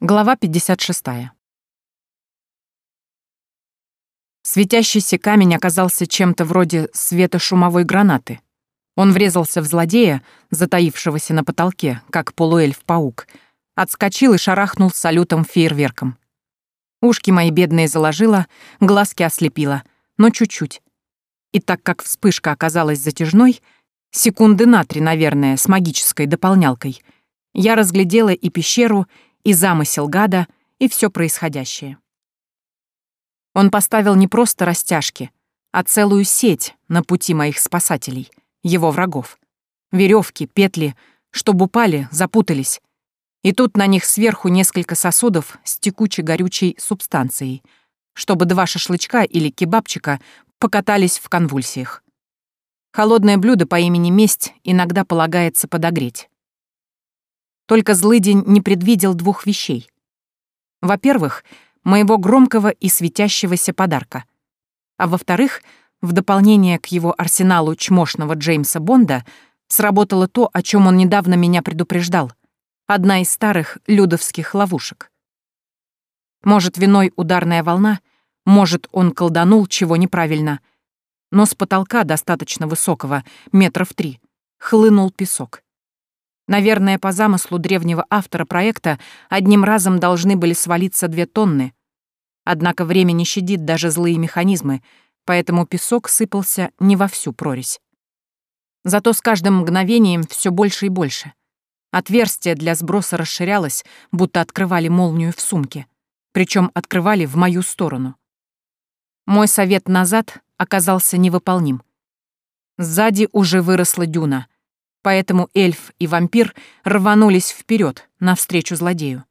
Глава 56. Светящийся камень оказался чем-то вроде светошумовой гранаты. Он врезался в злодея, затаившегося на потолке, как полуэльф-паук, отскочил и шарахнул салютом-фейерверком. Ушки мои бедные заложила, глазки ослепила, но чуть-чуть. И так как вспышка оказалась затяжной, секунды на три, наверное, с магической дополнялкой, я разглядела и пещеру, и замысел гада, и все происходящее. Он поставил не просто растяжки, а целую сеть на пути моих спасателей, его врагов. Веревки, петли, чтобы упали, запутались. И тут на них сверху несколько сосудов с текучей горючей субстанцией, чтобы два шашлычка или кебабчика покатались в конвульсиях. Холодное блюдо по имени Месть иногда полагается подогреть. Только злыдень не предвидел двух вещей. Во-первых, моего громкого и светящегося подарка. А во-вторых, в дополнение к его арсеналу чмошного Джеймса Бонда сработало то, о чем он недавно меня предупреждал. Одна из старых людовских ловушек. Может, виной ударная волна, может, он колданул чего неправильно, но с потолка достаточно высокого, метров три, хлынул песок. Наверное, по замыслу древнего автора проекта одним разом должны были свалиться две тонны. Однако время не щадит даже злые механизмы, поэтому песок сыпался не во всю прорезь. Зато с каждым мгновением все больше и больше. Отверстие для сброса расширялось, будто открывали молнию в сумке. Причем открывали в мою сторону. Мой совет назад оказался невыполним. Сзади уже выросла дюна — поэтому эльф и вампир рванулись вперед навстречу злодею.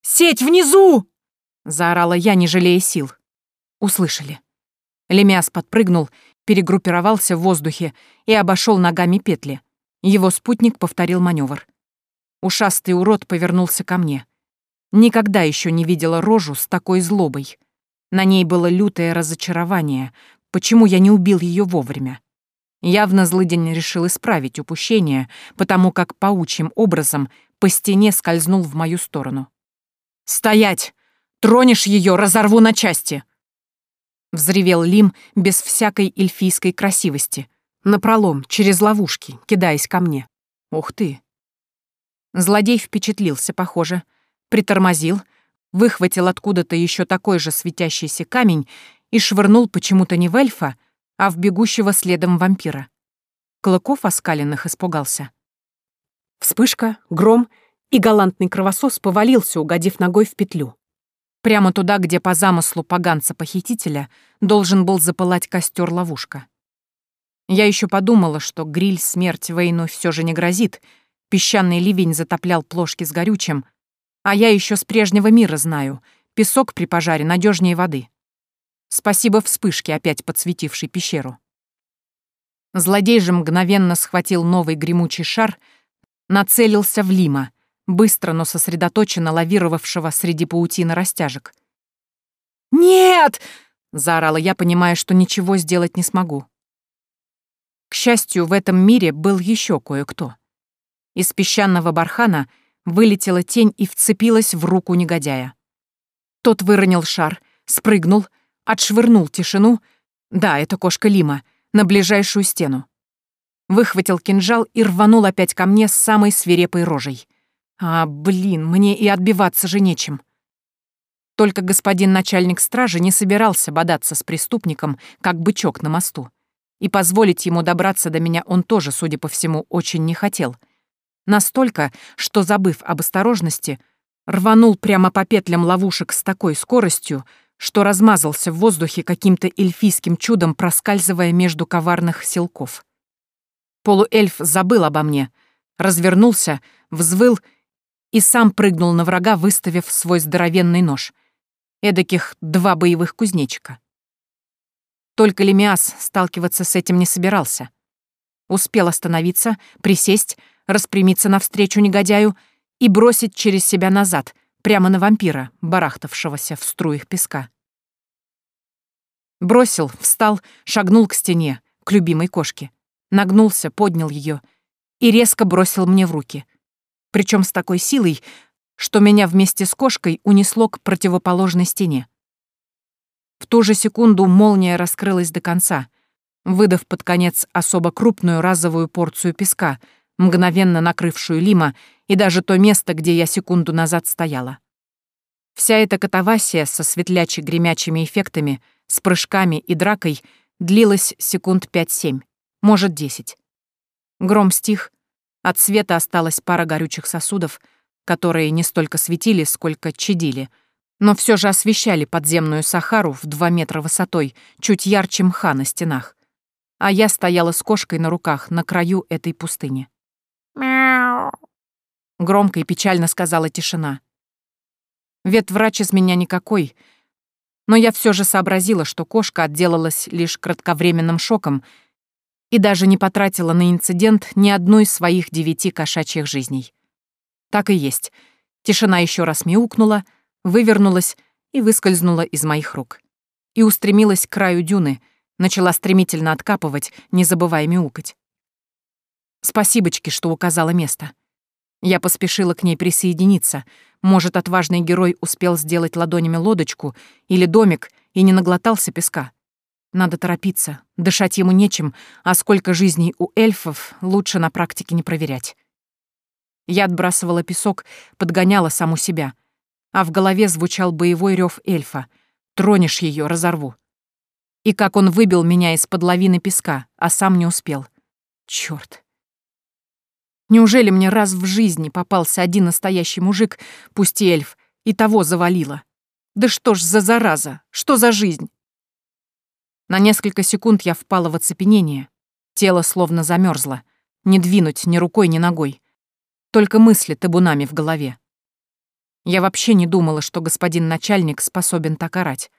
«Сеть внизу!» — заорала я, не жалея сил. Услышали. Лемяс подпрыгнул, перегруппировался в воздухе и обошел ногами петли. Его спутник повторил маневр. Ушастый урод повернулся ко мне. Никогда еще не видела рожу с такой злобой. На ней было лютое разочарование. Почему я не убил ее вовремя? Явно злыдень решил исправить упущение, потому как паучьим образом по стене скользнул в мою сторону. «Стоять! Тронешь ее, разорву на части!» Взревел Лим без всякой эльфийской красивости, напролом, через ловушки, кидаясь ко мне. Ух ты! Злодей впечатлился, похоже, притормозил, выхватил откуда-то еще такой же светящийся камень и швырнул почему-то не в эльфа, а в бегущего следом вампира. Клыков оскаленных испугался. Вспышка, гром, и галантный кровосос повалился, угодив ногой в петлю. Прямо туда, где по замыслу поганца-похитителя должен был запылать костер-ловушка. Я еще подумала, что гриль смерть Вейну все же не грозит, песчаный ливень затоплял плошки с горючим, а я еще с прежнего мира знаю, песок при пожаре надежнее воды. Спасибо вспышке, опять подсветившей пещеру. Злодей же мгновенно схватил новый гремучий шар, нацелился в Лима, быстро, но сосредоточенно лавировавшего среди паутины растяжек. «Нет!» — заорала я, понимая, что ничего сделать не смогу. К счастью, в этом мире был еще кое-кто. Из песчаного бархана вылетела тень и вцепилась в руку негодяя. Тот выронил шар, спрыгнул — отшвырнул тишину, да, это кошка Лима, на ближайшую стену. Выхватил кинжал и рванул опять ко мне с самой свирепой рожей. А, блин, мне и отбиваться же нечем. Только господин начальник стражи не собирался бодаться с преступником, как бычок на мосту. И позволить ему добраться до меня он тоже, судя по всему, очень не хотел. Настолько, что, забыв об осторожности, рванул прямо по петлям ловушек с такой скоростью, что размазался в воздухе каким-то эльфийским чудом, проскальзывая между коварных селков. Полуэльф забыл обо мне, развернулся, взвыл и сам прыгнул на врага, выставив свой здоровенный нож. Эдаких два боевых кузнечика. Только Лемиас сталкиваться с этим не собирался. Успел остановиться, присесть, распрямиться навстречу негодяю и бросить через себя назад, прямо на вампира, барахтавшегося в струях песка. Бросил, встал, шагнул к стене, к любимой кошке. Нагнулся, поднял ее и резко бросил мне в руки. Причем с такой силой, что меня вместе с кошкой унесло к противоположной стене. В ту же секунду молния раскрылась до конца, выдав под конец особо крупную разовую порцию песка, мгновенно накрывшую Лима и даже то место, где я секунду назад стояла. Вся эта катавасия со светляче-гремячими эффектами, с прыжками и дракой длилась секунд 5-7, может, 10. Гром стих, от света осталась пара горючих сосудов, которые не столько светили, сколько чадили, но все же освещали подземную Сахару в два метра высотой, чуть ярче мха на стенах. А я стояла с кошкой на руках на краю этой пустыни. «Мяу!» — громко и печально сказала тишина. Ветврач из меня никакой, но я все же сообразила, что кошка отделалась лишь кратковременным шоком и даже не потратила на инцидент ни одной из своих девяти кошачьих жизней. Так и есть. Тишина еще раз мяукнула, вывернулась и выскользнула из моих рук. И устремилась к краю дюны, начала стремительно откапывать, не забывая мяукать. Спасибочки, что указала место. Я поспешила к ней присоединиться. Может, отважный герой успел сделать ладонями лодочку или домик и не наглотался песка. Надо торопиться, дышать ему нечем, а сколько жизней у эльфов лучше на практике не проверять. Я отбрасывала песок, подгоняла саму себя, а в голове звучал боевой рев эльфа. «Тронешь ее, разорву». И как он выбил меня из-под лавины песка, а сам не успел. Чёрт. Неужели мне раз в жизни попался один настоящий мужик, пусть и эльф, и того завалило? Да что ж за зараза? Что за жизнь? На несколько секунд я впала в оцепенение. Тело словно замерзло. Не двинуть ни рукой, ни ногой. Только мысли табунами в голове. Я вообще не думала, что господин начальник способен так орать.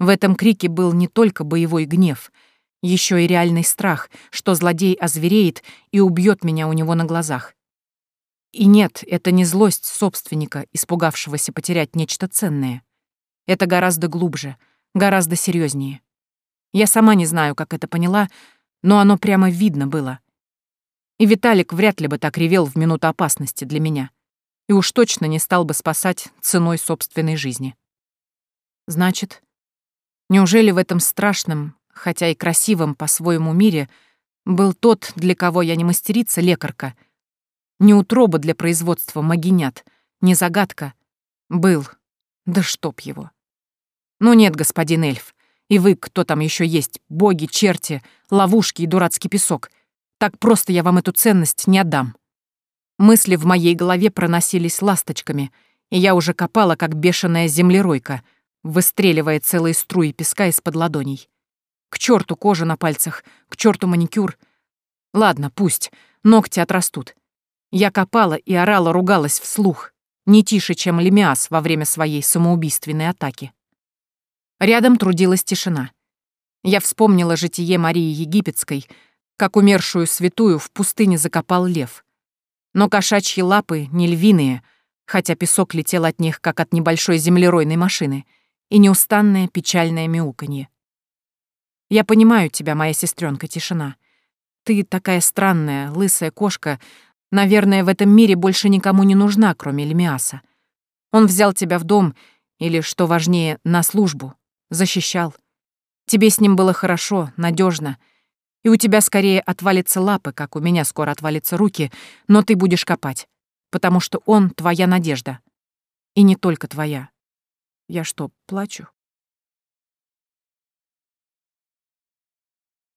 В этом крике был не только боевой гнев, еще и реальный страх, что злодей озвереет и убьет меня у него на глазах. И нет, это не злость собственника, испугавшегося потерять нечто ценное. Это гораздо глубже, гораздо серьезнее. Я сама не знаю, как это поняла, но оно прямо видно было. И Виталик вряд ли бы так ревел в минуту опасности для меня. И уж точно не стал бы спасать ценой собственной жизни. Значит, неужели в этом страшном, хотя и красивом по-своему мире, был тот, для кого я не мастерица лекарка, не утроба для производства магинят, не загадка. Был. Да чтоб его. Ну нет, господин эльф, и вы, кто там еще есть, боги, черти, ловушки и дурацкий песок. Так просто я вам эту ценность не отдам. Мысли в моей голове проносились ласточками, и я уже копала, как бешеная землеройка, выстреливая целые струи песка из-под ладоней. К черту кожа на пальцах, к черту маникюр. Ладно, пусть, ногти отрастут. Я копала и орала, ругалась вслух, не тише, чем Лемиас во время своей самоубийственной атаки. Рядом трудилась тишина. Я вспомнила житие Марии Египетской, как умершую святую в пустыне закопал лев. Но кошачьи лапы не львиные, хотя песок летел от них, как от небольшой землеройной машины, и неустанное печальное мяуканье. Я понимаю тебя, моя сестренка тишина. Ты такая странная, лысая кошка, наверное, в этом мире больше никому не нужна, кроме Лемиаса. Он взял тебя в дом, или, что важнее, на службу, защищал. Тебе с ним было хорошо, надежно, и у тебя скорее отвалятся лапы, как у меня скоро отвалятся руки, но ты будешь копать, потому что он — твоя надежда. И не только твоя. Я что, плачу?